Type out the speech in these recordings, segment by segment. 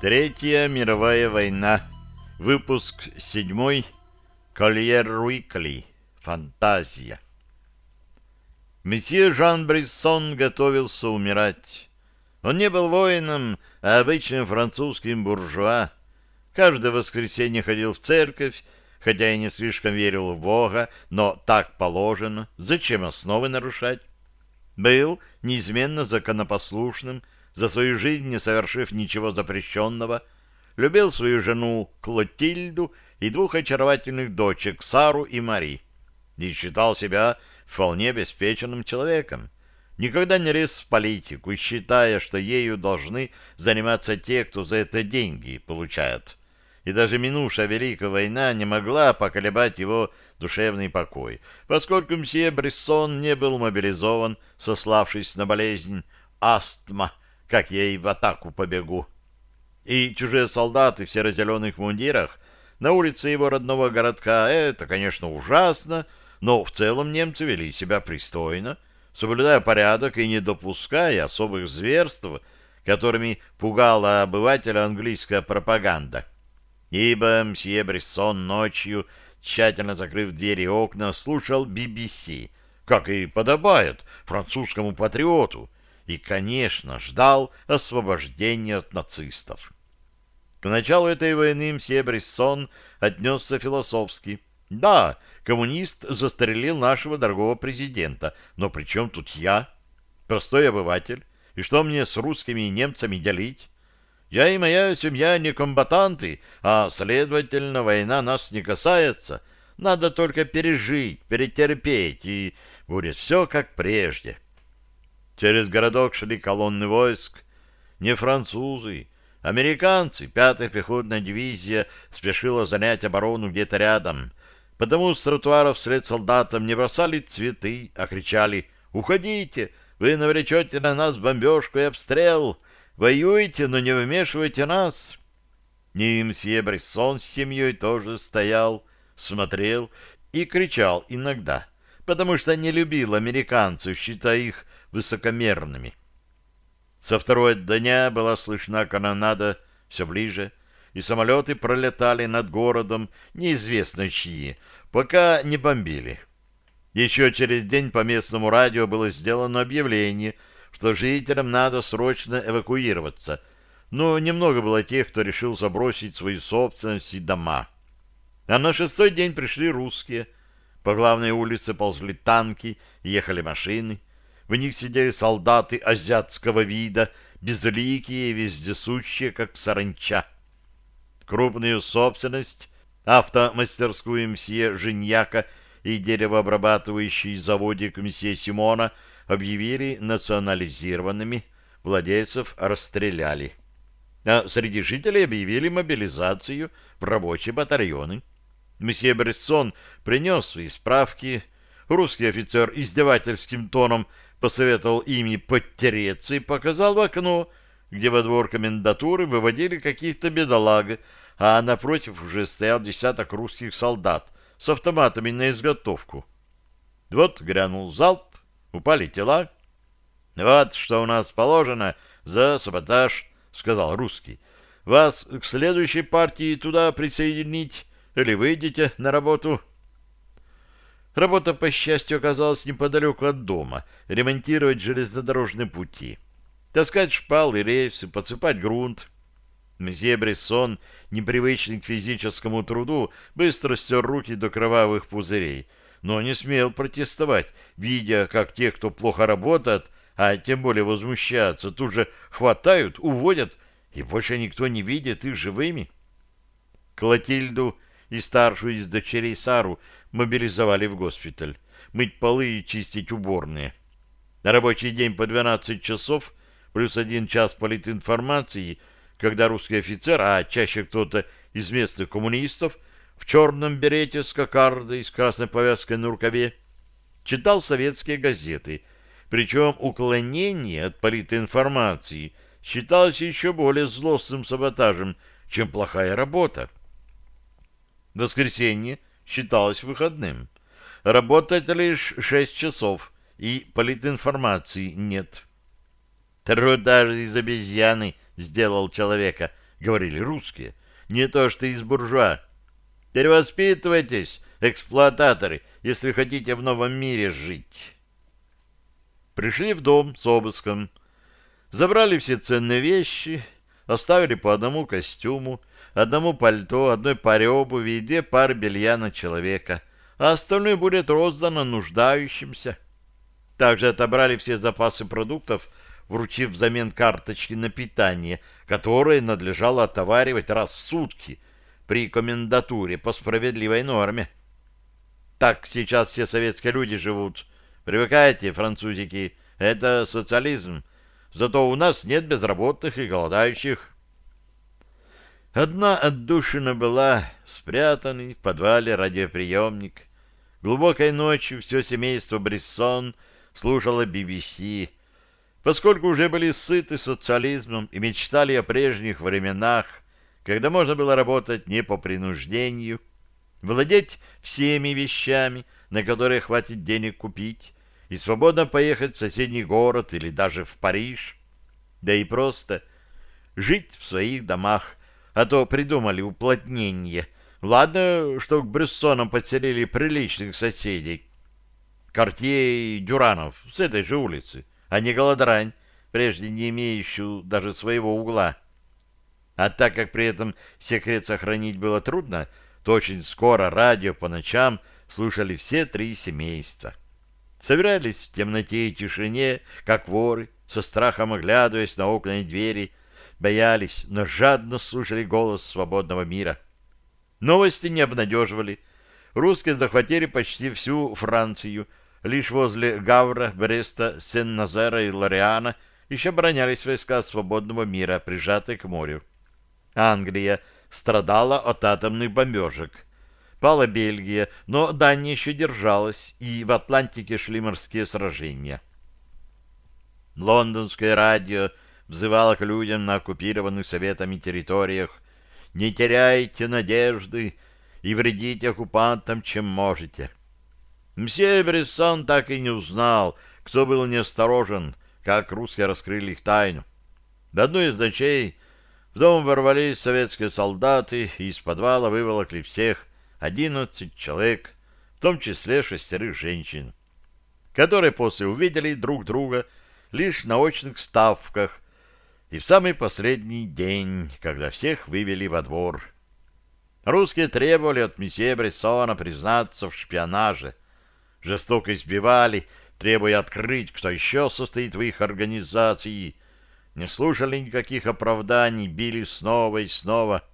Третья мировая война. Выпуск седьмой. Кольер Уикли. Фантазия. Месье Жан Бриссон готовился умирать. Он не был воином, а обычным французским буржуа. Каждое воскресенье ходил в церковь, хотя и не слишком верил в Бога, но так положено. Зачем основы нарушать? Был неизменно законопослушным, за свою жизнь не совершив ничего запрещенного, любил свою жену Клотильду и двух очаровательных дочек Сару и Мари, и считал себя вполне обеспеченным человеком. Никогда не лез в политику, считая, что ею должны заниматься те, кто за это деньги получает. И даже минувшая Великая война не могла поколебать его душевный покой, поскольку мсье Брессон не был мобилизован, сославшись на болезнь астма, как я и в атаку побегу. И чужие солдаты в серо-зеленых мундирах на улице его родного городка — это, конечно, ужасно, но в целом немцы вели себя пристойно, соблюдая порядок и не допуская особых зверств, которыми пугала обывателя английская пропаганда. Ибо мсье Брессон ночью, тщательно закрыв двери и окна, слушал BBC, как и подобает французскому патриоту — и, конечно, ждал освобождения от нацистов. К началу этой войны мсье Брессон отнесся философски. Да, коммунист застрелил нашего дорогого президента, но при чем тут я, простой обыватель, и что мне с русскими и немцами делить? Я и моя семья не комбатанты, а, следовательно, война нас не касается. Надо только пережить, перетерпеть, и будет все как прежде». Через городок шли колонны войск. Не французы, американцы. Пятая пехотная дивизия спешила занять оборону где-то рядом. Потому с тротуаров вслед солдатам не бросали цветы, а кричали «Уходите! Вы навлечете на нас бомбежку и обстрел! Воюйте, но не вмешивайте нас!» И мсье Брессон с семьей тоже стоял, смотрел и кричал иногда, потому что не любил американцев, считая их высокомерными. Со второй дня была слышна канонада все ближе, и самолеты пролетали над городом, неизвестно чьи, пока не бомбили. Еще через день по местному радио было сделано объявление, что жителям надо срочно эвакуироваться, но немного было тех, кто решил забросить свои собственности дома. А на шестой день пришли русские. По главной улице ползли танки, ехали машины. В них сидели солдаты азиатского вида, безликие вездесущие, как саранча. Крупную собственность, автомастерскую мсье Женьяка и деревообрабатывающий заводик мсье Симона объявили национализированными, владельцев расстреляли. А среди жителей объявили мобилизацию в рабочие батальоны. Месье Брессон принес свои справки. Русский офицер издевательским тоном посоветовал ими подтереться и показал в окно, где во двор комендатуры выводили каких-то бедолаг, а напротив уже стоял десяток русских солдат с автоматами на изготовку. Вот грянул залп, упали тела. «Вот что у нас положено за саботаж», — сказал русский. «Вас к следующей партии туда присоединить или выйдете на работу?» Работа, по счастью, оказалась неподалеку от дома. Ремонтировать железнодорожные пути. Таскать шпалы, рельсы, подсыпать грунт. Мсье Брессон, непривычный к физическому труду, быстро стер руки до кровавых пузырей, но не смел протестовать, видя, как те, кто плохо работает, а тем более возмущаются, тут же хватают, уводят, и больше никто не видит их живыми. Клотильду и старшую из дочерей Сару мобилизовали в госпиталь. Мыть полы и чистить уборные. На рабочий день по 12 часов, плюс один час политинформации, когда русский офицер, а чаще кто-то из местных коммунистов, в черном берете с кокардой с красной повязкой на рукаве, читал советские газеты, причем уклонение от политинформации считалось еще более злостным саботажем, чем плохая работа. В воскресенье считалось выходным. Работать лишь шесть часов, и политинформации нет. Труда из обезьяны сделал человека, говорили русские, не то что из буржуа. Перевоспитывайтесь, эксплуататоры, если хотите в новом мире жить. Пришли в дом с обыском, забрали все ценные вещи, оставили по одному костюму, одному пальто, одной паре обуви и две пары белья на человека, а остальное будет роздано нуждающимся. Также отобрали все запасы продуктов, вручив взамен карточки на питание, которые надлежало отоваривать раз в сутки при комендатуре по справедливой норме. Так сейчас все советские люди живут. Привыкайте, французики, это социализм. Зато у нас нет безработных и голодающих. Одна отдушина была спрятанный в подвале радиоприемник. Глубокой ночью все семейство Брессон слушало BBC, поскольку уже были сыты социализмом и мечтали о прежних временах, когда можно было работать не по принуждению, владеть всеми вещами, на которые хватит денег купить, и свободно поехать в соседний город или даже в Париж, да и просто жить в своих домах, а то придумали уплотнение. Ладно, что к Брессонам подселили приличных соседей. Кортье и Дюранов с этой же улицы, а не Голодрань, прежде не имеющую даже своего угла. А так как при этом секрет сохранить было трудно, то очень скоро радио по ночам слушали все три семейства. Собирались в темноте и тишине, как воры, со страхом оглядываясь на окна и двери, боялись, но жадно слушали голос свободного мира. Новости не обнадеживали. Русские захватили почти всю Францию. Лишь возле Гавра, Бреста, Сен-Назера и Лориана еще оборонялись войска свободного мира, прижатые к морю. Англия страдала от атомных бомбежек. Пала Бельгия, но Дания еще держалась, и в Атлантике шли морские сражения. Лондонское радио взывала к людям на оккупированных советами территориях «Не теряйте надежды и вредите оккупантам, чем можете». Мсье Брессон так и не узнал, кто был неосторожен, как русские раскрыли их тайну. В одну из ночей в дом ворвались советские солдаты и из подвала выволокли всех, одиннадцать человек, в том числе шестерых женщин, которые после увидели друг друга лишь на очных ставках и в самый последний день, когда всех вывели во двор. Русские требовали от месье Брессона признаться в шпионаже, жестоко избивали, требуя открыть, кто еще состоит в их организации, не слушали никаких оправданий, били снова и снова.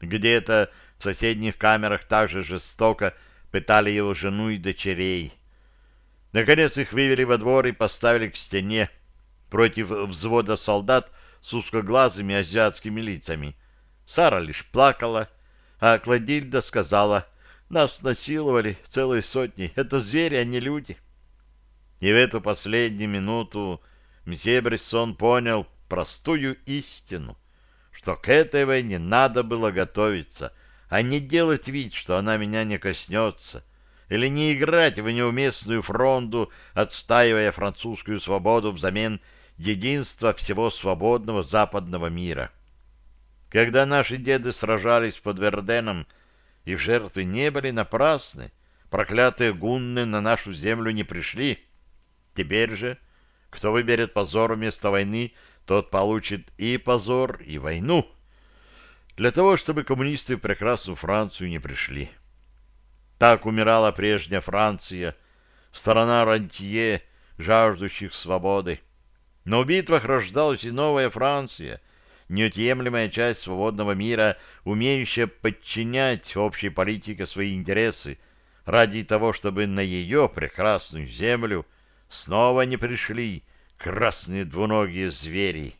Где-то в соседних камерах также жестоко пытали его жену и дочерей. Наконец их вывели во двор и поставили к стене против взвода солдат, с узкоглазыми азиатскими лицами. Сара лишь плакала, а Кладильда сказала, «Нас насиловали целые сотни. Это звери, а не люди». И в эту последнюю минуту мсье Брессон понял простую истину, что к этой войне надо было готовиться, а не делать вид, что она меня не коснется, или не играть в неуместную фронту, отстаивая французскую свободу взамен единства всего свободного западного мира. Когда наши деды сражались под Верденом, их жертвы не были напрасны, проклятые гунны на нашу землю не пришли. Теперь же, кто выберет позор вместо войны, тот получит и позор, и войну. Для того, чтобы коммунисты в прекрасную Францию не пришли. Так умирала прежняя Франция, страна рантье, жаждущих свободы. Но в битвах рождалась и новая Франция, неотъемлемая часть свободного мира, умеющая подчинять общей политике свои интересы ради того, чтобы на ее прекрасную землю снова не пришли красные двуногие звери.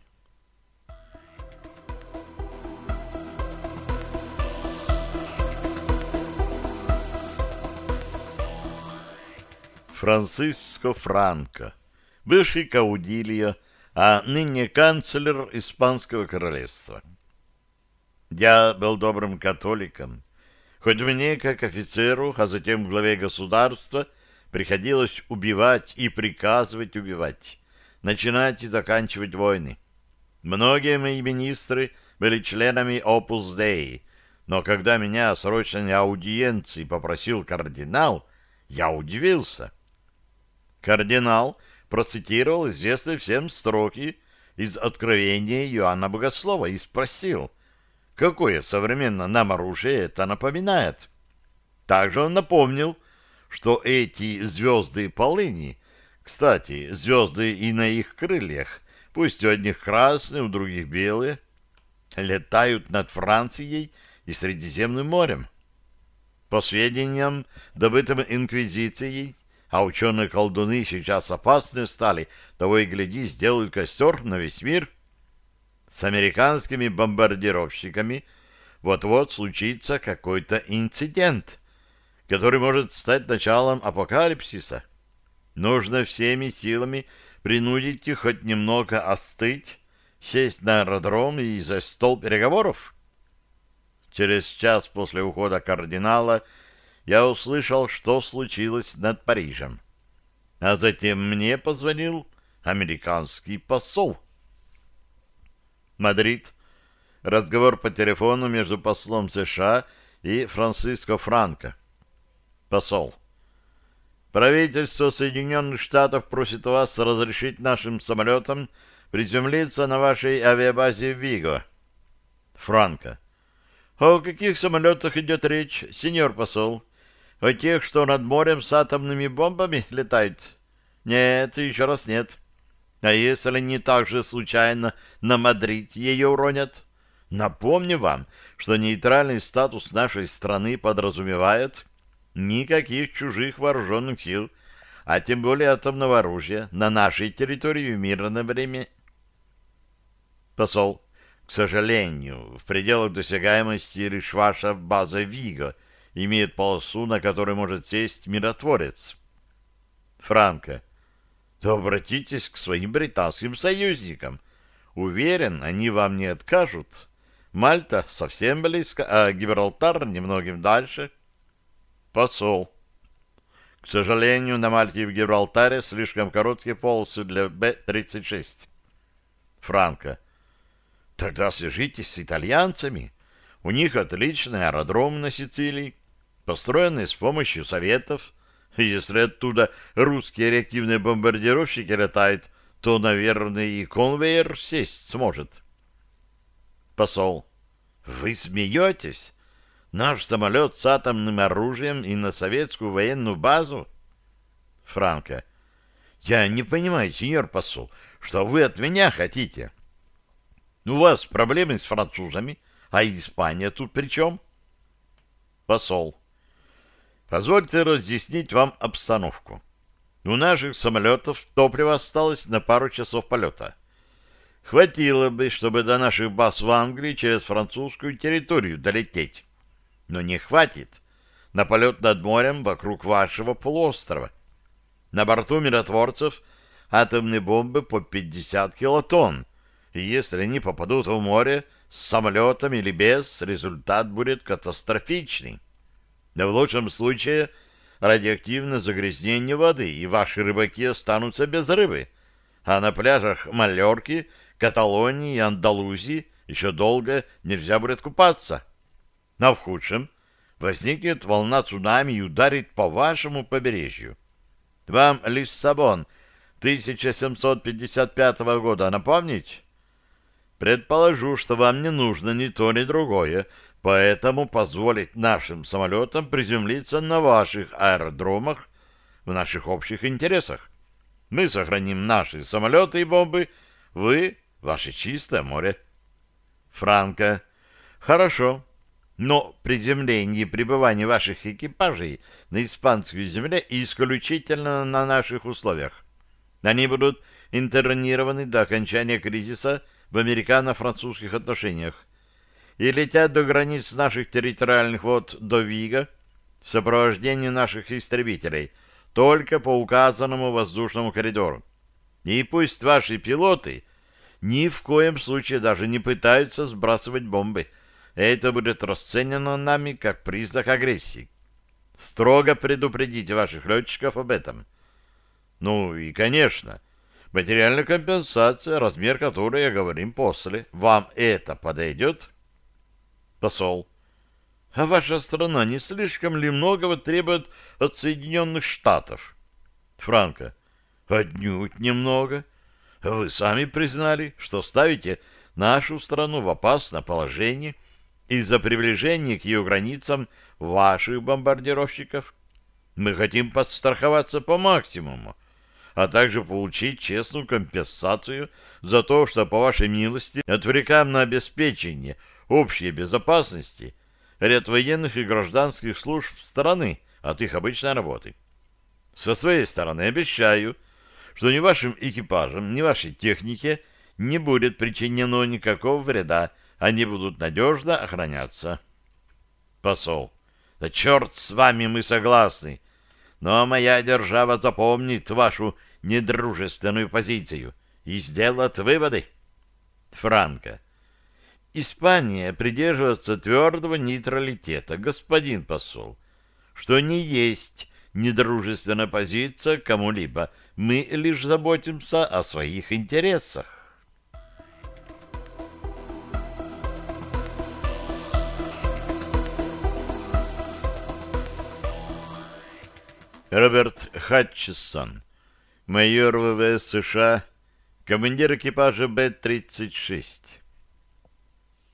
Франциско Франко бывший Каудильо, а ныне канцлер Испанского королевства. Я был добрым католиком, хоть мне, как офицеру, а затем главе государства, приходилось убивать и приказывать убивать, начинать и заканчивать войны. Многие мои министры были членами Opus Dei, но когда меня срочно на аудиенции попросил кардинал, я удивился. Кардинал процитировал известные всем строки из Откровения Иоанна Богослова и спросил, какое современно нам оружие это напоминает. Также он напомнил, что эти звезды полыни, кстати, звезды и на их крыльях, пусть у одних красные, у других белые, летают над Францией и Средиземным морем. По сведениям, добытым Инквизицией, а ученые-колдуны сейчас опасны стали, того и гляди, сделают костер на весь мир. С американскими бомбардировщиками вот-вот случится какой-то инцидент, который может стать началом апокалипсиса. Нужно всеми силами принудить их хоть немного остыть, сесть на аэродром и за стол переговоров. Через час после ухода кардинала я услышал, что случилось над Парижем. А затем мне позвонил американский посол. Мадрид. Разговор по телефону между послом США и Франциско Франко. Посол. Правительство Соединенных Штатов просит вас разрешить нашим самолетам приземлиться на вашей авиабазе Виго. Франко. О каких самолетах идет речь, сеньор посол? О тех, что над морем с атомными бомбами летают? Нет, еще раз нет. А если они также случайно на Мадрид ее уронят? Напомню вам, что нейтральный статус нашей страны подразумевает никаких чужих вооруженных сил, а тем более атомного оружия на нашей территории в мирное время. Посол, к сожалению, в пределах досягаемости лишь ваша база Виго имеет полосу, на которой может сесть миротворец. Франко, то обратитесь к своим британским союзникам. Уверен, они вам не откажут. Мальта совсем близко, а Гибралтар немногим дальше. Посол. К сожалению, на Мальте и в Гибралтаре слишком короткие полосы для Б-36. Франко. Тогда свяжитесь с итальянцами. У них отличный аэродром на Сицилии, построенный с помощью советов, если оттуда русские реактивные бомбардировщики летают, то, наверное, и конвейер сесть сможет. Посол. Вы смеетесь? Наш самолет с атомным оружием и на советскую военную базу? Франко. Я не понимаю, сеньор посол, что вы от меня хотите? У вас проблемы с французами, а Испания тут при чем? Посол. Позвольте разъяснить вам обстановку. У наших самолетов топливо осталось на пару часов полета. Хватило бы, чтобы до наших баз в Англии через французскую территорию долететь. Но не хватит на полет над морем вокруг вашего полуострова. На борту миротворцев атомные бомбы по 50 килотонн, и если они попадут в море с самолетом или без, результат будет катастрофичный. Да в лучшем случае радиоактивное загрязнение воды, и ваши рыбаки останутся без рыбы. А на пляжах Малерки, Каталонии и Андалузии еще долго нельзя будет купаться. Но в худшем возникнет волна цунами и ударит по вашему побережью. Вам Лиссабон 1755 года напомнить? Предположу, что вам не нужно ни то, ни другое, Поэтому позволить нашим самолетам приземлиться на ваших аэродромах в наших общих интересах. Мы сохраним наши самолеты и бомбы, вы — ваше чистое море. Франко. Хорошо. Но приземление и пребывание ваших экипажей на испанской земле исключительно на наших условиях. Они будут интернированы до окончания кризиса в американо-французских отношениях и летят до границ наших территориальных вод до Вига в сопровождении наших истребителей только по указанному воздушному коридору. И пусть ваши пилоты ни в коем случае даже не пытаются сбрасывать бомбы. Это будет расценено нами как признак агрессии. Строго предупредите ваших летчиков об этом. Ну и, конечно, Материальная компенсация, размер которой я говорим после. Вам это подойдет? Посол. А ваша страна не слишком ли многого требует от Соединенных Штатов? Франко. Отнюдь немного. Вы сами признали, что ставите нашу страну в опасное положение из-за приближения к ее границам ваших бомбардировщиков. Мы хотим подстраховаться по максимуму, а также получить честную компенсацию за то, что, по вашей милости, отвлекаем на обеспечение общей безопасности ряд военных и гражданских служб страны от их обычной работы. Со своей стороны обещаю, что ни вашим экипажам, ни вашей технике не будет причинено никакого вреда, они будут надежно охраняться. Посол. Да черт с вами, мы согласны. Но моя держава запомнит вашу недружественную позицию и сделает выводы. Франко. Испания придерживается твердого нейтралитета, господин посол, что не есть недружественная позиция кому-либо. Мы лишь заботимся о своих интересах. Роберт Хатчесон, майор ВВС США, командир экипажа Б-36.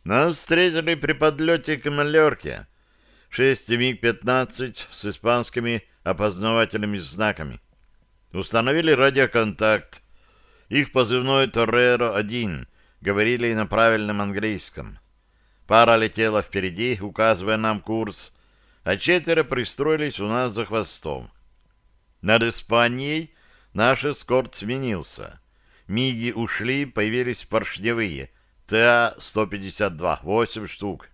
Нас встретили при подлете к Малерке. Шесть МиГ-15 с испанскими опознавательными знаками. Установили радиоконтакт. Их позывной «Торреро-1» говорили на правильном английском. Пара летела впереди, указывая нам курс, а четверо пристроились у нас за хвостом. Над Испанией наш эскорт сменился. Миги ушли, появились поршневые, ТА-152, 8 штук.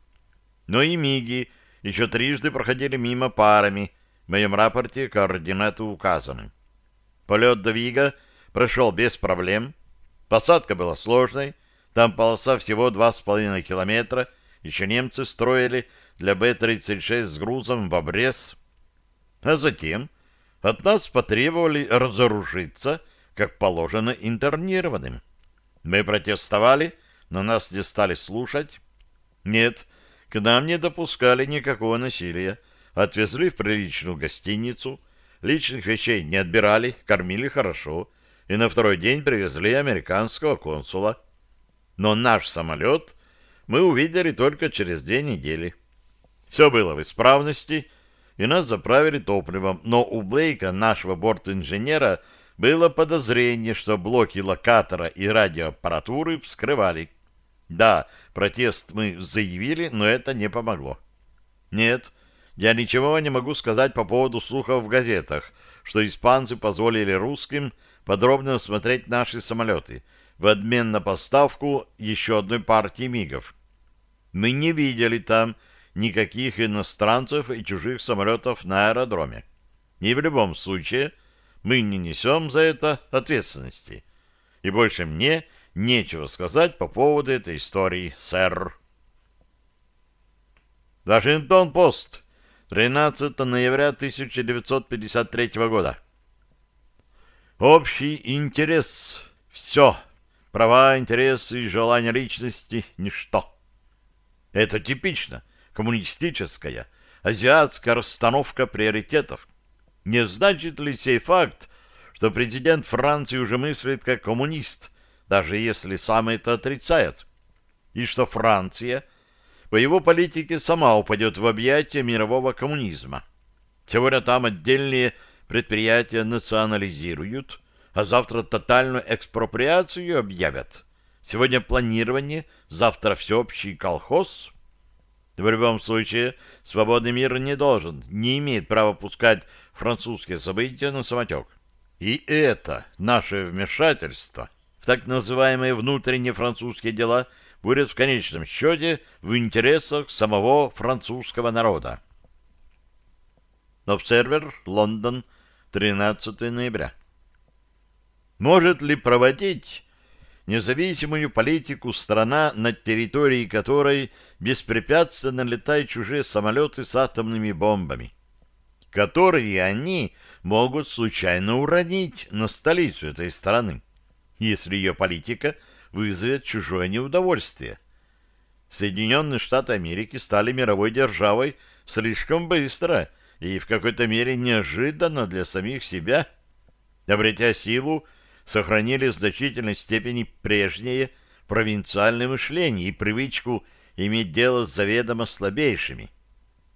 Но и Миги еще трижды проходили мимо парами. В моем рапорте координаты указаны. Полет до Вига прошел без проблем. Посадка была сложной. Там полоса всего 2,5 километра. Еще немцы строили для Б-36 с грузом в обрез. А затем от нас потребовали разоружиться, как положено интернированным. Мы протестовали, но нас не стали слушать. Нет, к нам не допускали никакого насилия. Отвезли в приличную гостиницу, личных вещей не отбирали, кормили хорошо, и на второй день привезли американского консула. Но наш самолет мы увидели только через две недели. Все было в исправности, и нас заправили топливом, но у Блейка, нашего борт-инженера, было подозрение, что блоки локатора и радиоаппаратуры вскрывали. Да, протест мы заявили, но это не помогло. Нет, я ничего не могу сказать по поводу слухов в газетах, что испанцы позволили русским подробно осмотреть наши самолеты в обмен на поставку еще одной партии МИГов. Мы не видели там никаких иностранцев и чужих самолетов на аэродроме. И в любом случае мы не несем за это ответственности. И больше мне нечего сказать по поводу этой истории, сэр. Вашингтон-Пост, 13 ноября 1953 года. Общий интерес — все. Права, интересы и желания личности — ничто. Это типично коммунистическая, азиатская расстановка приоритетов. Не значит ли сей факт, что президент Франции уже мыслит как коммунист, даже если сам это отрицает, и что Франция по его политике сама упадет в объятия мирового коммунизма. Сегодня там отдельные предприятия национализируют, а завтра тотальную экспроприацию объявят. Сегодня планирование, завтра всеобщий колхоз. В любом случае, свободный мир не должен, не имеет права пускать французские события на самотек. И это наше вмешательство – в так называемые внутренние французские дела будет в конечном счете в интересах самого французского народа. Обсервер, Лондон, 13 ноября. Может ли проводить независимую политику страна, над территорией которой беспрепятственно летают чужие самолеты с атомными бомбами, которые они могут случайно уронить на столицу этой страны? Если ее политика вызовет чужое неудовольствие. Соединенные Штаты Америки стали мировой державой слишком быстро и в какой-то мере неожиданно для самих себя. Обретя силу, сохранили в значительной степени прежнее провинциальное мышление и привычку иметь дело с заведомо слабейшими.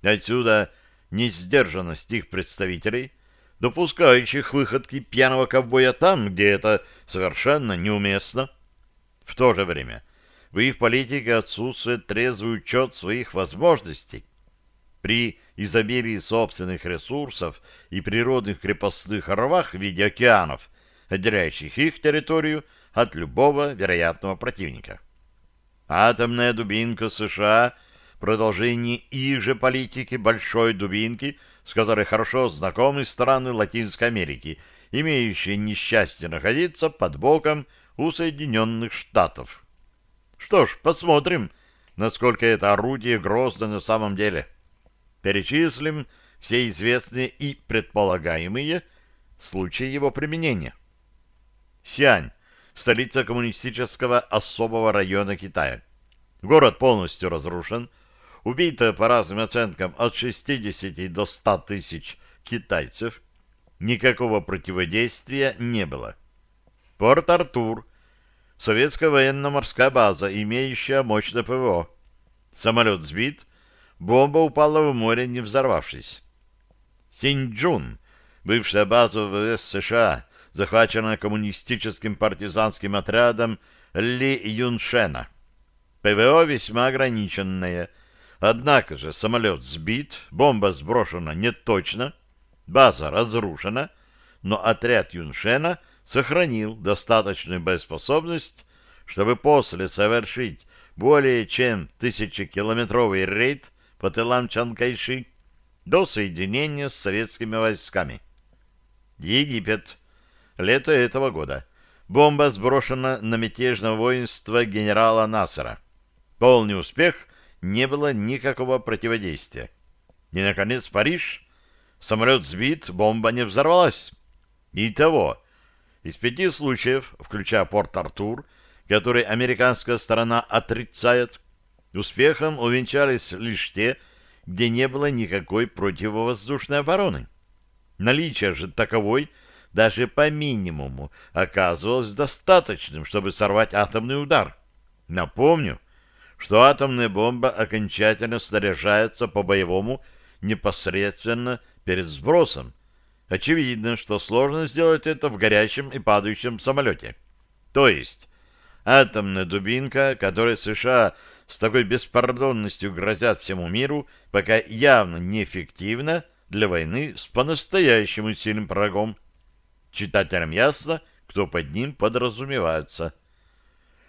Отсюда несдержанность их представителей, допускающих выходки пьяного ковбоя там, где это совершенно неуместно. В то же время в их политике отсутствует трезвый учет своих возможностей. При изобилии собственных ресурсов и природных крепостных рвах в виде океанов, отделяющих их территорию от любого вероятного противника. Атомная дубинка США — продолжение их же политики большой дубинки, с которой хорошо знакомы страны Латинской Америки, имеющие несчастье находиться под боком у Соединенных Штатов. Что ж, посмотрим, насколько это орудие грозно на самом деле. Перечислим все известные и предполагаемые случаи его применения. Сиань, столица коммунистического особого района Китая. Город полностью разрушен, убито по разным оценкам от 60 до 100 тысяч китайцев, никакого противодействия не было. Порт-Артур, советская военно-морская база, имеющая мощное ПВО. Самолет сбит, бомба упала в море, не взорвавшись. Синьчжун, бывшая база ВВС США, захвачена коммунистическим партизанским отрядом Ли Юншена. ПВО весьма ограниченное. Однако же самолет сбит, бомба сброшена не точно, база разрушена, но отряд Юншена — сохранил достаточную боеспособность, чтобы после совершить более чем тысячекилометровый рейд по тылам Чанкайши до соединения с советскими войсками. Египет. Лето этого года. Бомба сброшена на мятежное воинство генерала Насара. Полный успех, не было никакого противодействия. И, наконец, Париж. Самолет сбит, бомба не взорвалась. Итого, из пяти случаев, включая Порт-Артур, который американская сторона отрицает, успехом увенчались лишь те, где не было никакой противовоздушной обороны. Наличие же таковой даже по минимуму оказывалось достаточным, чтобы сорвать атомный удар. Напомню, что атомная бомба окончательно снаряжается по-боевому непосредственно перед сбросом, Очевидно, что сложно сделать это в горящем и падающем самолете. То есть атомная дубинка, которой США с такой беспардонностью грозят всему миру, пока явно неэффективна для войны с по-настоящему сильным врагом. Читателям ясно, кто под ним подразумевается.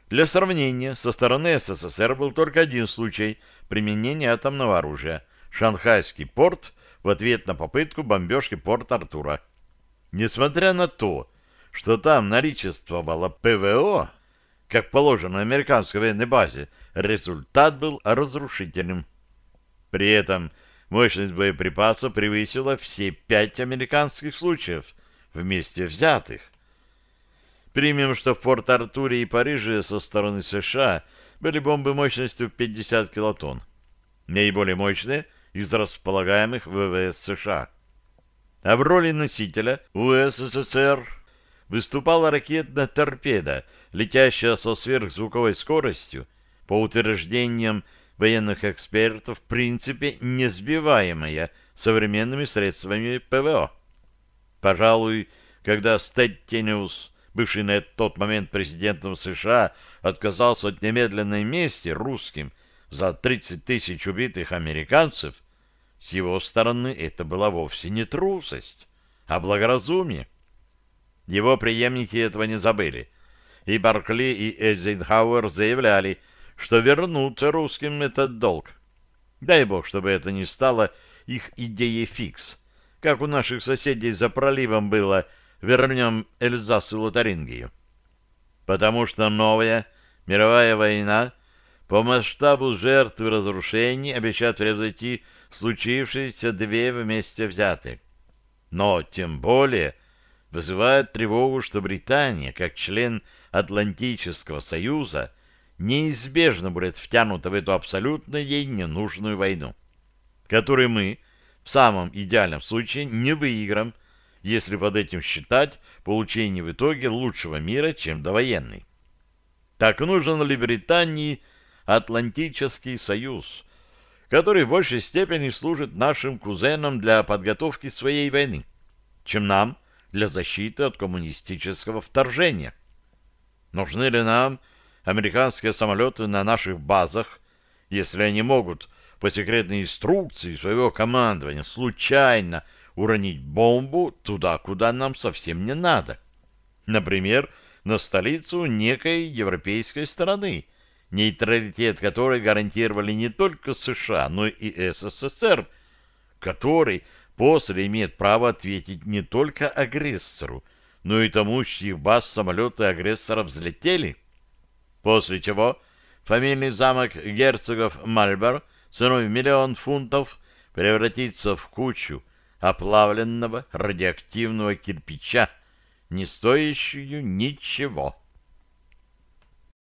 Для сравнения, со стороны СССР был только один случай применения атомного оружия – Шанхайский порт в ответ на попытку бомбежки Порт-Артура. Несмотря на то, что там наличествовало ПВО, как положено американской военной базе, результат был разрушительным. При этом мощность боеприпасов превысила все пять американских случаев, вместе взятых. Примем, что в Порт-Артуре и Париже со стороны США были бомбы мощностью 50 килотонн. Наиболее мощные — из располагаемых ВВС США. А в роли носителя у СССР выступала ракетная торпеда, летящая со сверхзвуковой скоростью, по утверждениям военных экспертов, в принципе, не сбиваемая современными средствами ПВО. Пожалуй, когда Стеттениус, бывший на тот момент президентом США, отказался от немедленной мести русским за 30 тысяч убитых американцев, с его стороны это была вовсе не трусость, а благоразумие. Его преемники этого не забыли. И Баркли, и Эйзенхауэр заявляли, что вернутся русским этот долг. Дай бог, чтобы это не стало их идеей фикс, как у наших соседей за проливом было «вернем Эльзас и Лотарингию». Потому что новая мировая война по масштабу жертв и разрушений обещает превзойти случившиеся две вместе взятые. Но тем более вызывает тревогу, что Британия, как член Атлантического Союза, неизбежно будет втянута в эту абсолютно ей ненужную войну, которую мы в самом идеальном случае не выиграем, если под этим считать получение в итоге лучшего мира, чем довоенный. Так нужен ли Британии Атлантический Союз, который в большей степени служит нашим кузенам для подготовки своей войны, чем нам для защиты от коммунистического вторжения? Нужны ли нам американские самолеты на наших базах, если они могут по секретной инструкции своего командования случайно уронить бомбу туда, куда нам совсем не надо? Например, на столицу некой европейской страны, нейтралитет которой гарантировали не только США, но и СССР, который после имеет право ответить не только агрессору, но и тому, с чьих баз самолеты агрессора взлетели. После чего фамильный замок герцогов Мальбор ценой в миллион фунтов превратится в кучу оплавленного радиоактивного кирпича, не стоящую ничего.